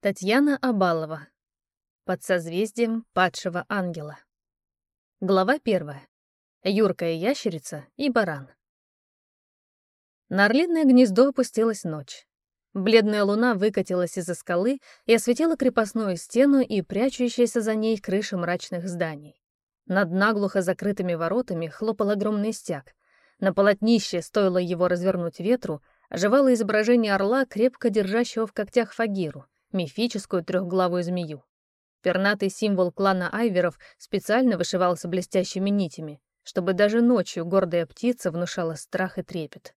Татьяна Абалова. Под созвездием падшего ангела. Глава первая. Юркая ящерица и баран. На орлиное гнездо опустилась ночь. Бледная луна выкатилась из-за скалы и осветила крепостную стену и прячущиеся за ней крыши мрачных зданий. Над наглухо закрытыми воротами хлопал огромный стяг. На полотнище, стоило его развернуть ветру, оживало изображение орла, крепко держащего в когтях фагиру — мифическую трехглавую змею. Пернатый символ клана Айверов специально вышивался блестящими нитями, чтобы даже ночью гордая птица внушала страх и трепет.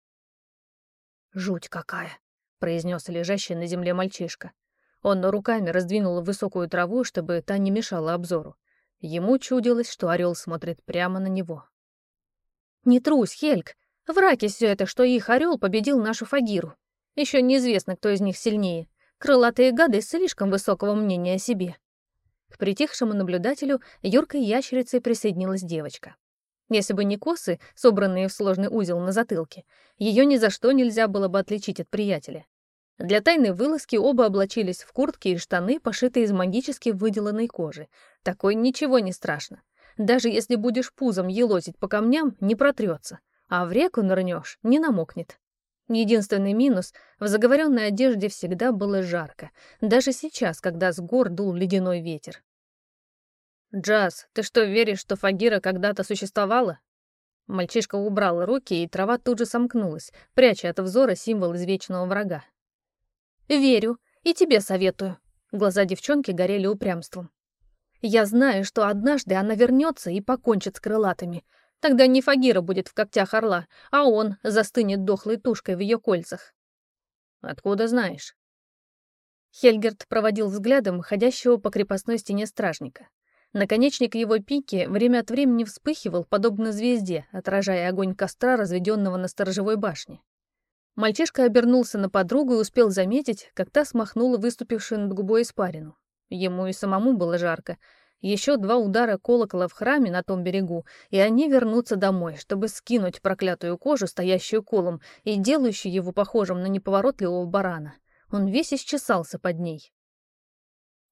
«Жуть какая!» — произнес лежащий на земле мальчишка. Он руками раздвинул высокую траву, чтобы та не мешала обзору. Ему чудилось, что орел смотрит прямо на него. «Не трусь, Хельк! Враки все это, что их орел победил нашу Фагиру. Еще неизвестно, кто из них сильнее. Крылатые гады слишком высокого мнения о себе. К притихшему наблюдателю юркой ящерицей присоединилась девочка. Если бы не косы, собранные в сложный узел на затылке, ее ни за что нельзя было бы отличить от приятеля. Для тайной вылазки оба облачились в куртки и штаны, пошитые из магически выделанной кожи. Такой ничего не страшно. Даже если будешь пузом елозить по камням, не протрется, а в реку нырнешь, не намокнет. Единственный минус — в заговоренной одежде всегда было жарко, даже сейчас, когда с гор дул ледяной ветер. «Джаз, ты что, веришь, что Фагира когда-то существовала?» Мальчишка убрал руки, и трава тут же сомкнулась, пряча от взора символ извечного врага. «Верю, и тебе советую». Глаза девчонки горели упрямством. «Я знаю, что однажды она вернется и покончит с крылатыми, Тогда не Фагира будет в когтях орла, а он застынет дохлой тушкой в ее кольцах. Откуда знаешь? Хельгерт проводил взглядом ходящего по крепостной стене стражника. Наконечник его пики время от времени вспыхивал, подобно звезде, отражая огонь костра, разведенного на сторожевой башне. Мальчишка обернулся на подругу и успел заметить, как та смахнула выступившую над губой испарину. Ему и самому было жарко, еще два удара колокола в храме на том берегу, и они вернутся домой, чтобы скинуть проклятую кожу, стоящую колом, и делающую его похожим на неповоротливого барана. Он весь исчесался под ней.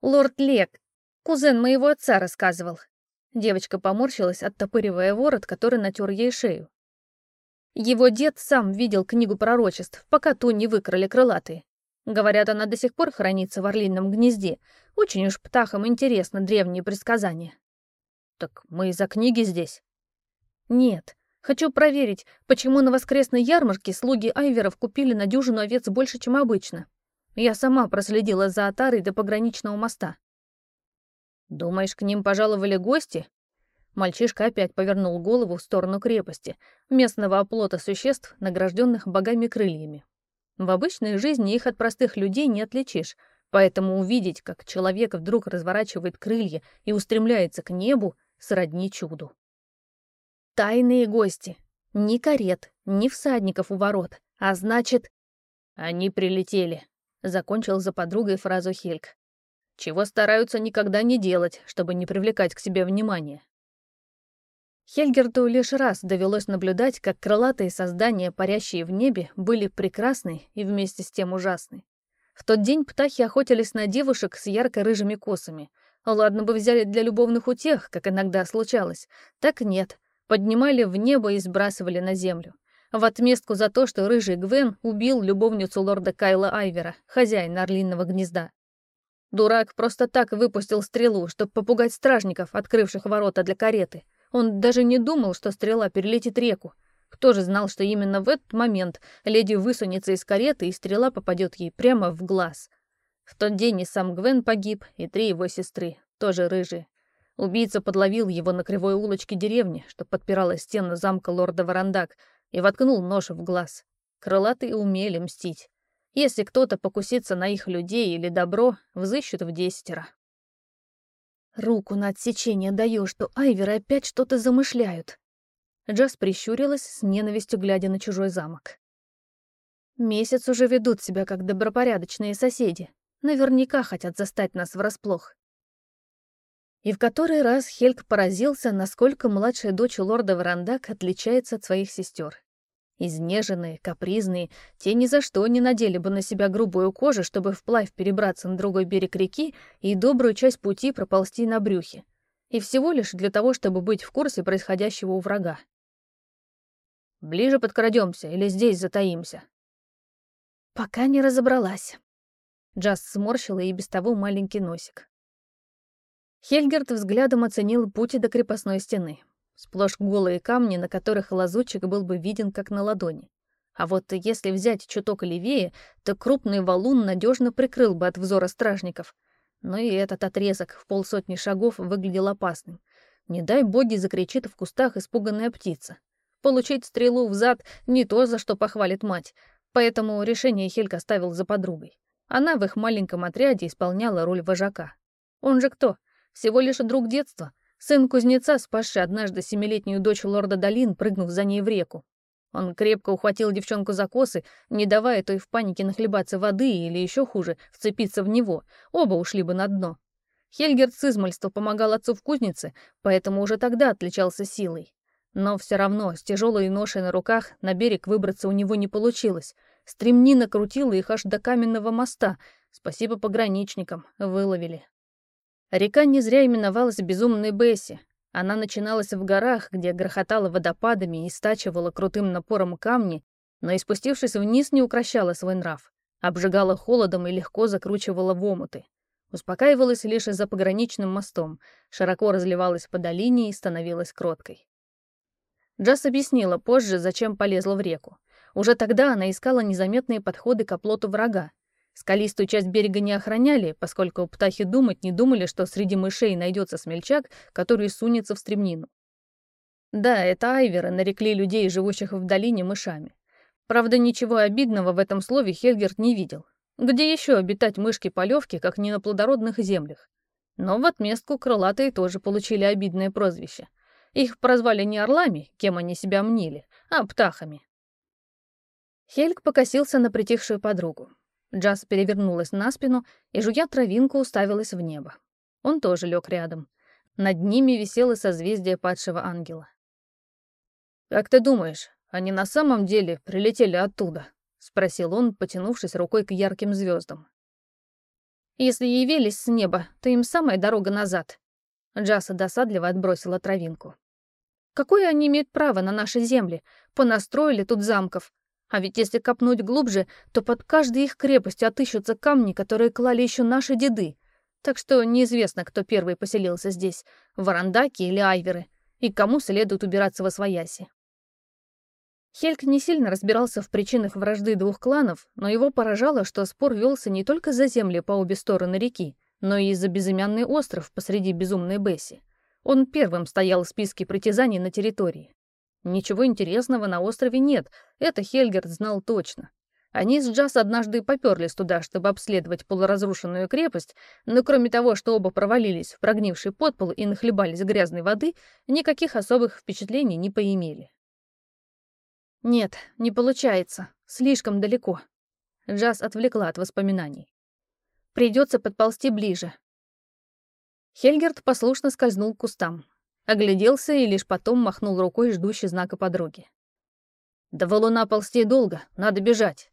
«Лорд Лек, кузен моего отца рассказывал». Девочка поморщилась, оттопыривая ворот, который натер ей шею. Его дед сам видел книгу пророчеств, пока ту не выкрали крылатые. Говорят, она до сих пор хранится в орлином гнезде. Очень уж птахам интересно древние предсказания. Так мы из-за книги здесь? Нет. Хочу проверить, почему на воскресной ярмарке слуги Айверов купили на дюжину овец больше, чем обычно. Я сама проследила за отарой до пограничного моста. Думаешь, к ним пожаловали гости? Мальчишка опять повернул голову в сторону крепости, местного оплота существ, награжденных богами крыльями. В обычной жизни их от простых людей не отличишь, поэтому увидеть, как человек вдруг разворачивает крылья и устремляется к небу, сродни чуду. Тайные гости. Ни карет, ни всадников у ворот, а значит... Они прилетели, — закончил за подругой фразу Хельк. Чего стараются никогда не делать, чтобы не привлекать к себе внимания. Хельгерту лишь раз довелось наблюдать, как крылатые создания, парящие в небе, были прекрасны и вместе с тем ужасны. В тот день птахи охотились на девушек с ярко-рыжими косами. Ладно бы взяли для любовных утех, как иногда случалось. Так нет. Поднимали в небо и сбрасывали на землю. В отместку за то, что рыжий Гвен убил любовницу лорда Кайла Айвера, хозяина орлиного гнезда. Дурак просто так выпустил стрелу, чтобы попугать стражников, открывших ворота для кареты — он даже не думал, что стрела перелетит реку. Кто же знал, что именно в этот момент леди высунется из кареты, и стрела попадет ей прямо в глаз. В тот день и сам Гвен погиб, и три его сестры, тоже рыжие. Убийца подловил его на кривой улочке деревни, что подпирала стену замка лорда Варандак, и воткнул нож в глаз. Крылатые умели мстить. Если кто-то покусится на их людей или добро, взыщут в десятеро. Руку на отсечение даю, что Айверы опять что-то замышляют. Джаз прищурилась с ненавистью, глядя на чужой замок. Месяц уже ведут себя как добропорядочные соседи. Наверняка хотят застать нас врасплох. И в который раз Хельк поразился, насколько младшая дочь лорда Варандак отличается от своих сестер. Изнеженные, капризные, те ни за что не надели бы на себя грубую кожу, чтобы вплавь перебраться на другой берег реки и добрую часть пути проползти на брюхе. И всего лишь для того, чтобы быть в курсе происходящего у врага. Ближе подкрадемся или здесь затаимся? Пока не разобралась. Джаз сморщила и без того маленький носик. Хельгерт взглядом оценил путь до крепостной стены. Сплошь голые камни, на которых лазучик был бы виден как на ладони. А вот если взять чуток левее, то крупный валун надежно прикрыл бы от взора стражников. Но и этот отрезок в полсотни шагов выглядел опасным. Не дай боги закричит в кустах испуганная птица. Получить стрелу в зад не то, за что похвалит мать, поэтому решение Хелька ставил за подругой. Она в их маленьком отряде исполняла роль вожака. Он же кто? Всего лишь друг детства, Сын кузнеца, спасший однажды семилетнюю дочь лорда Долин, прыгнув за ней в реку. Он крепко ухватил девчонку за косы, не давая той в панике нахлебаться воды или еще хуже, вцепиться в него. Оба ушли бы на дно. Хельгерт с измальства помогал отцу в кузнице, поэтому уже тогда отличался силой. Но все равно с тяжелой ношей на руках на берег выбраться у него не получилось. Стремнина крутила их аж до каменного моста. Спасибо пограничникам, выловили. Река не зря именовалась Безумной Бесси. Она начиналась в горах, где грохотала водопадами и стачивала крутым напором камни, но и спустившись вниз не укращала свой нрав. Обжигала холодом и легко закручивала в омуты. Успокаивалась лишь за пограничным мостом, широко разливалась по долине и становилась кроткой. Джаз объяснила позже, зачем полезла в реку. Уже тогда она искала незаметные подходы к оплоту врага, Скалистую часть берега не охраняли, поскольку птахи думать не думали, что среди мышей найдется смельчак, который сунется в стремнину. Да, это айверы нарекли людей, живущих в долине, мышами. Правда, ничего обидного в этом слове Хельгерт не видел. Где еще обитать мышки-полевки, как не на плодородных землях? Но в отместку крылатые тоже получили обидное прозвище. Их прозвали не орлами, кем они себя мнили, а птахами. Хельг покосился на притихшую подругу. Джаз перевернулась на спину и, жуя травинку, уставилась в небо. Он тоже лег рядом. Над ними висело созвездие падшего ангела. «Как ты думаешь, они на самом деле прилетели оттуда?» — спросил он, потянувшись рукой к ярким звездам. «Если явились с неба, то им самая дорога назад». Джаса досадливо отбросила травинку. «Какое они имеют право на наши земли? Понастроили тут замков, а ведь если копнуть глубже, то под каждой их крепостью отыщутся камни, которые клали еще наши деды. Так что неизвестно, кто первый поселился здесь, варандаки или айверы, и кому следует убираться во свояси. Хельк не сильно разбирался в причинах вражды двух кланов, но его поражало, что спор велся не только за земли по обе стороны реки, но и за безымянный остров посреди безумной Бесси. Он первым стоял в списке притязаний на территории. Ничего интересного на острове нет, это Хельгерт знал точно. Они с Джаз однажды поперлись туда, чтобы обследовать полуразрушенную крепость, но кроме того, что оба провалились в прогнивший подпол и нахлебались грязной воды, никаких особых впечатлений не поимели. «Нет, не получается. Слишком далеко». Джаз отвлекла от воспоминаний. «Придется подползти ближе». Хельгерт послушно скользнул к кустам. Огляделся и лишь потом махнул рукой ждущий знака подруги. «До валуна ползти долго, надо бежать.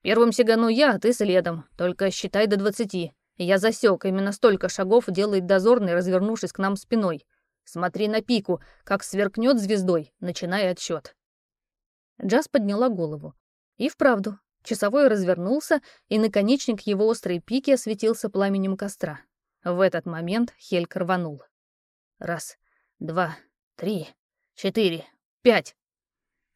Первым сигану я, а ты следом, только считай до двадцати. Я засек, именно столько шагов делает дозорный, развернувшись к нам спиной. Смотри на пику, как сверкнет звездой, начиная отсчет. Джаз подняла голову. И вправду, часовой развернулся, и наконечник его острой пики осветился пламенем костра. В этот момент Хельк рванул. Раз, два, три, четыре, пять.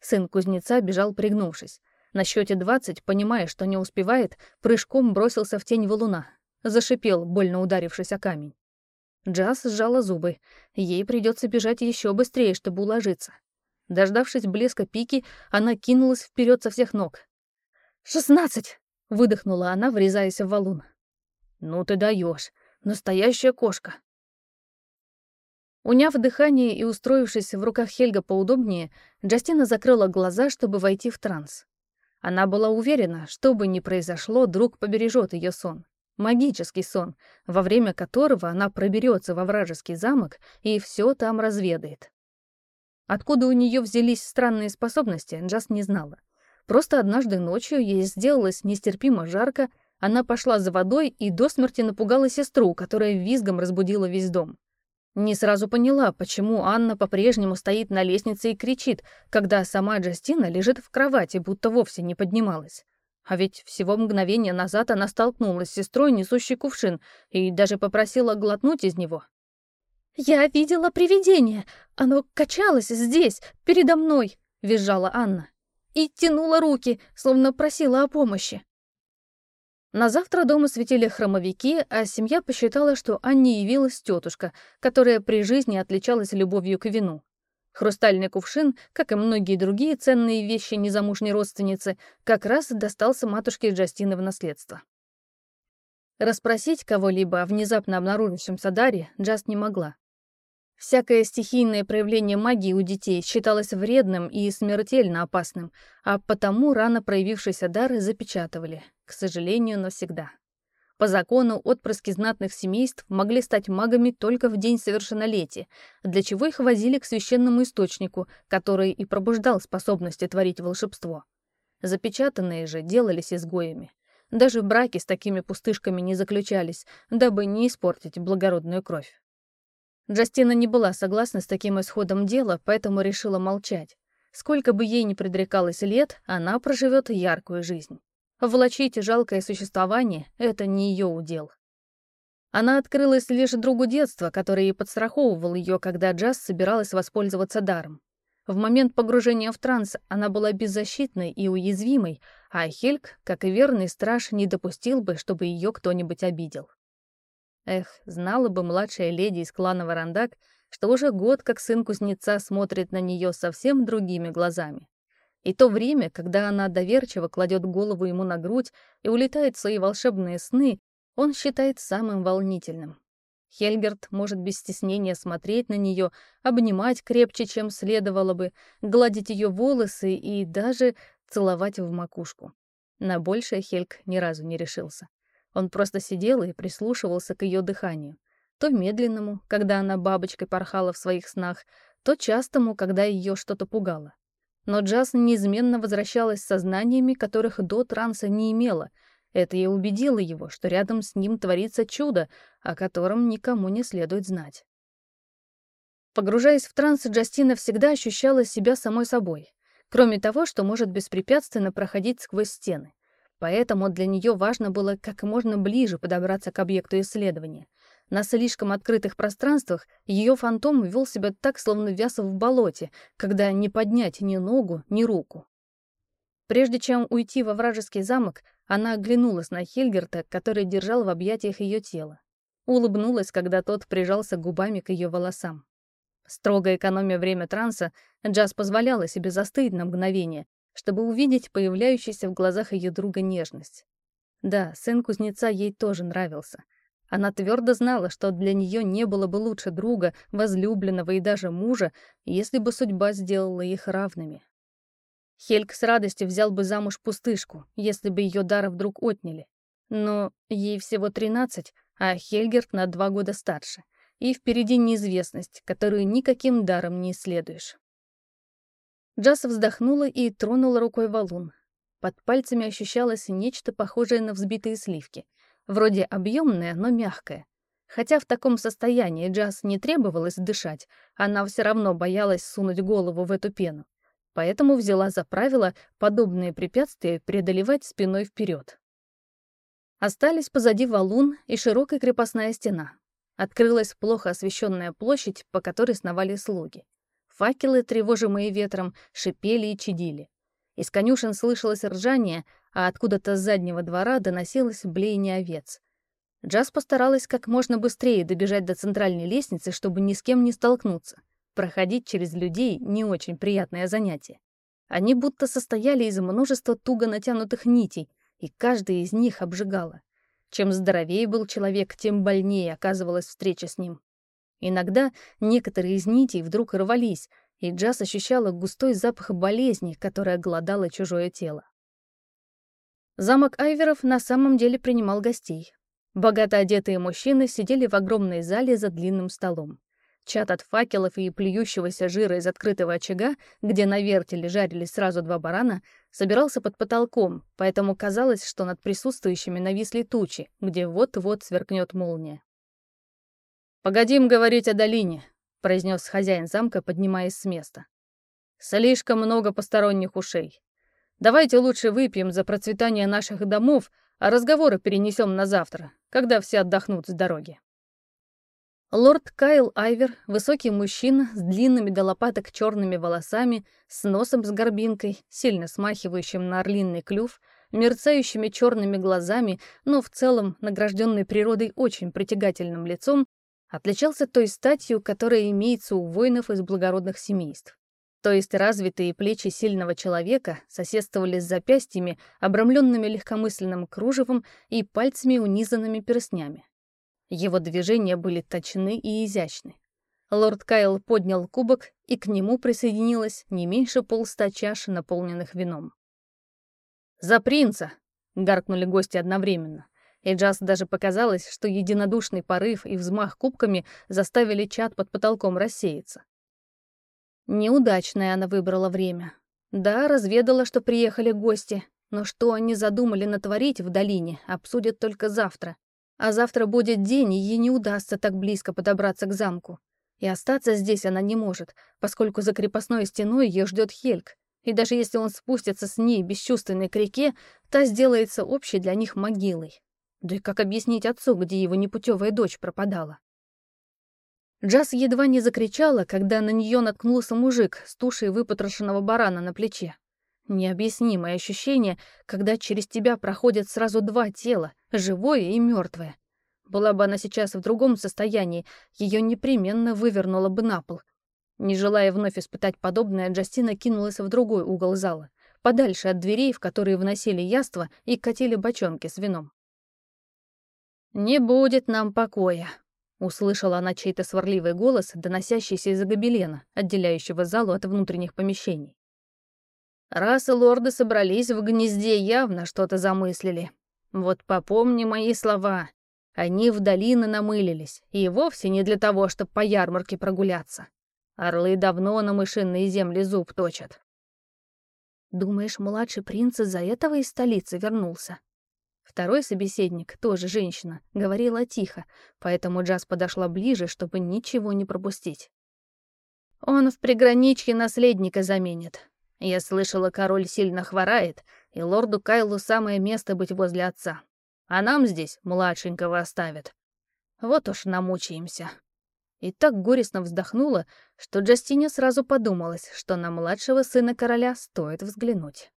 Сын кузнеца бежал пригнувшись. На счете двадцать, понимая, что не успевает, прыжком бросился в тень валуна. Зашипел, больно ударившись о камень. Джаз сжала зубы. Ей придется бежать еще быстрее, чтобы уложиться. Дождавшись блеска пики, она кинулась вперед со всех ног. «Шестнадцать!» — выдохнула она, врезаясь в валун. «Ну ты даешь, Настоящая кошка!» Уняв дыхание и устроившись в руках Хельга поудобнее, Джастина закрыла глаза, чтобы войти в транс. Она была уверена, что бы ни произошло, друг побережет ее сон. Магический сон, во время которого она проберется во вражеский замок и все там разведает. Откуда у нее взялись странные способности, Джаз не знала. Просто однажды ночью ей сделалось нестерпимо жарко, она пошла за водой и до смерти напугала сестру, которая визгом разбудила весь дом. Не сразу поняла, почему Анна по-прежнему стоит на лестнице и кричит, когда сама Джастина лежит в кровати, будто вовсе не поднималась. А ведь всего мгновение назад она столкнулась с сестрой, несущей кувшин, и даже попросила глотнуть из него. «Я видела привидение. Оно качалось здесь, передо мной», — визжала Анна. «И тянуло руки, словно просила о помощи». На завтра дома светили хромовики, а семья посчитала, что Анне явилась тетушка, которая при жизни отличалась любовью к вину. Хрустальный кувшин, как и многие другие ценные вещи незамужней родственницы, как раз достался матушке Джастины в наследство. Расспросить кого-либо о внезапно обнаружившемся даре Джаст не могла. Всякое стихийное проявление магии у детей считалось вредным и смертельно опасным, а потому рано проявившийся дар запечатывали, к сожалению, навсегда. По закону отпрыски знатных семейств могли стать магами только в день совершеннолетия, для чего их возили к священному источнику, который и пробуждал способности творить волшебство. Запечатанные же делались изгоями. Даже браки с такими пустышками не заключались, дабы не испортить благородную кровь. Джастина не была согласна с таким исходом дела, поэтому решила молчать. Сколько бы ей ни предрекалось лет, она проживет яркую жизнь. Влачить жалкое существование — это не ее удел. Она открылась лишь другу детства, который и подстраховывал ее, когда Джаз собиралась воспользоваться даром. В момент погружения в транс она была беззащитной и уязвимой, а Хельк, как и верный страж, не допустил бы, чтобы ее кто-нибудь обидел. Эх, знала бы младшая леди из клана Варандак, что уже год как сын кузнеца смотрит на нее совсем другими глазами. И то время, когда она доверчиво кладет голову ему на грудь и улетает в свои волшебные сны, он считает самым волнительным. Хельгерт может без стеснения смотреть на нее, обнимать крепче, чем следовало бы, гладить ее волосы и даже целовать в макушку. На большее Хельг ни разу не решился. Он просто сидел и прислушивался к ее дыханию. То медленному, когда она бабочкой порхала в своих снах, то частому, когда ее что-то пугало. Но Джаз неизменно возвращалась с сознаниями, которых до транса не имела. Это и убедило его, что рядом с ним творится чудо, о котором никому не следует знать. Погружаясь в транс, Джастина всегда ощущала себя самой собой, кроме того, что может беспрепятственно проходить сквозь стены. Поэтому для нее важно было как можно ближе подобраться к объекту исследования. На слишком открытых пространствах ее фантом вел себя так, словно вяз в болоте, когда не поднять ни ногу, ни руку. Прежде чем уйти во вражеский замок, она оглянулась на Хельгерта, который держал в объятиях ее тело. Улыбнулась, когда тот прижался губами к ее волосам. Строго экономя время транса, Джаз позволяла себе застыть на мгновение, чтобы увидеть появляющуюся в глазах ее друга нежность. Да, сын кузнеца ей тоже нравился. Она твердо знала, что для нее не было бы лучше друга, возлюбленного и даже мужа, если бы судьба сделала их равными. Хельк с радостью взял бы замуж пустышку, если бы ее дара вдруг отняли. Но ей всего тринадцать, а Хельгерт на два года старше. И впереди неизвестность, которую никаким даром не исследуешь. Джаз вздохнула и тронула рукой валун. Под пальцами ощущалось нечто похожее на взбитые сливки. Вроде объемное, но мягкое. Хотя в таком состоянии Джаз не требовалось дышать, она все равно боялась сунуть голову в эту пену. Поэтому взяла за правило подобные препятствия преодолевать спиной вперед. Остались позади валун и широкая крепостная стена. Открылась плохо освещенная площадь, по которой сновали слуги. Факелы, тревожимые ветром, шипели и чадили. Из конюшен слышалось ржание, а откуда-то с заднего двора доносилось блеяние овец. Джаз постаралась как можно быстрее добежать до центральной лестницы, чтобы ни с кем не столкнуться. Проходить через людей — не очень приятное занятие. Они будто состояли из множества туго натянутых нитей, и каждая из них обжигала. Чем здоровее был человек, тем больнее оказывалась встреча с ним. Иногда некоторые из нитей вдруг рвались, и Джаз ощущала густой запах болезни, которая глодала чужое тело. Замок Айверов на самом деле принимал гостей. Богато одетые мужчины сидели в огромной зале за длинным столом. Чат от факелов и плюющегося жира из открытого очага, где на вертеле жарились сразу два барана, собирался под потолком, поэтому казалось, что над присутствующими нависли тучи, где вот-вот сверкнет молния. «Погодим говорить о долине», — произнес хозяин замка, поднимаясь с места. «Слишком много посторонних ушей. Давайте лучше выпьем за процветание наших домов, а разговоры перенесем на завтра, когда все отдохнут с дороги». Лорд Кайл Айвер, высокий мужчина с длинными до лопаток черными волосами, с носом с горбинкой, сильно смахивающим на орлиный клюв, мерцающими черными глазами, но в целом награжденный природой очень притягательным лицом, отличался той статью, которая имеется у воинов из благородных семейств. То есть развитые плечи сильного человека соседствовали с запястьями, обрамленными легкомысленным кружевом и пальцами, унизанными перстнями. Его движения были точны и изящны. Лорд Кайл поднял кубок, и к нему присоединилось не меньше полста чаш, наполненных вином. «За принца!» — гаркнули гости одновременно. И Джаз даже показалось, что единодушный порыв и взмах кубками заставили чат под потолком рассеяться. Неудачное она выбрала время. Да, разведала, что приехали гости, но что они задумали натворить в долине, обсудят только завтра. А завтра будет день, и ей не удастся так близко подобраться к замку. И остаться здесь она не может, поскольку за крепостной стеной ее ждет Хельк. И даже если он спустится с ней бесчувственной к реке, та сделается общей для них могилой. Да и как объяснить отцу, где его непутевая дочь пропадала? Джаз едва не закричала, когда на нее наткнулся мужик с тушей выпотрошенного барана на плече. Необъяснимое ощущение, когда через тебя проходят сразу два тела, живое и мертвое. Была бы она сейчас в другом состоянии, ее непременно вывернуло бы на пол. Не желая вновь испытать подобное, Джастина кинулась в другой угол зала, подальше от дверей, в которые вносили яства и катили бочонки с вином. «Не будет нам покоя», — услышала она чей-то сварливый голос, доносящийся из-за гобелена, отделяющего залу от внутренних помещений. Раз лорды собрались в гнезде, явно что-то замыслили. Вот попомни мои слова. Они в долины намылились, и вовсе не для того, чтобы по ярмарке прогуляться. Орлы давно на мышиные земли зуб точат. Думаешь, младший принц из-за этого из столицы вернулся? Второй собеседник, тоже женщина, говорила тихо, поэтому Джаз подошла ближе, чтобы ничего не пропустить. Он в приграничье наследника заменит, я слышала, король сильно хворает, и лорду Кайлу самое место быть возле отца. А нам здесь младшенького оставят. Вот уж намучаемся. И так горестно вздохнула, что Джастине сразу подумалось, что на младшего сына короля стоит взглянуть.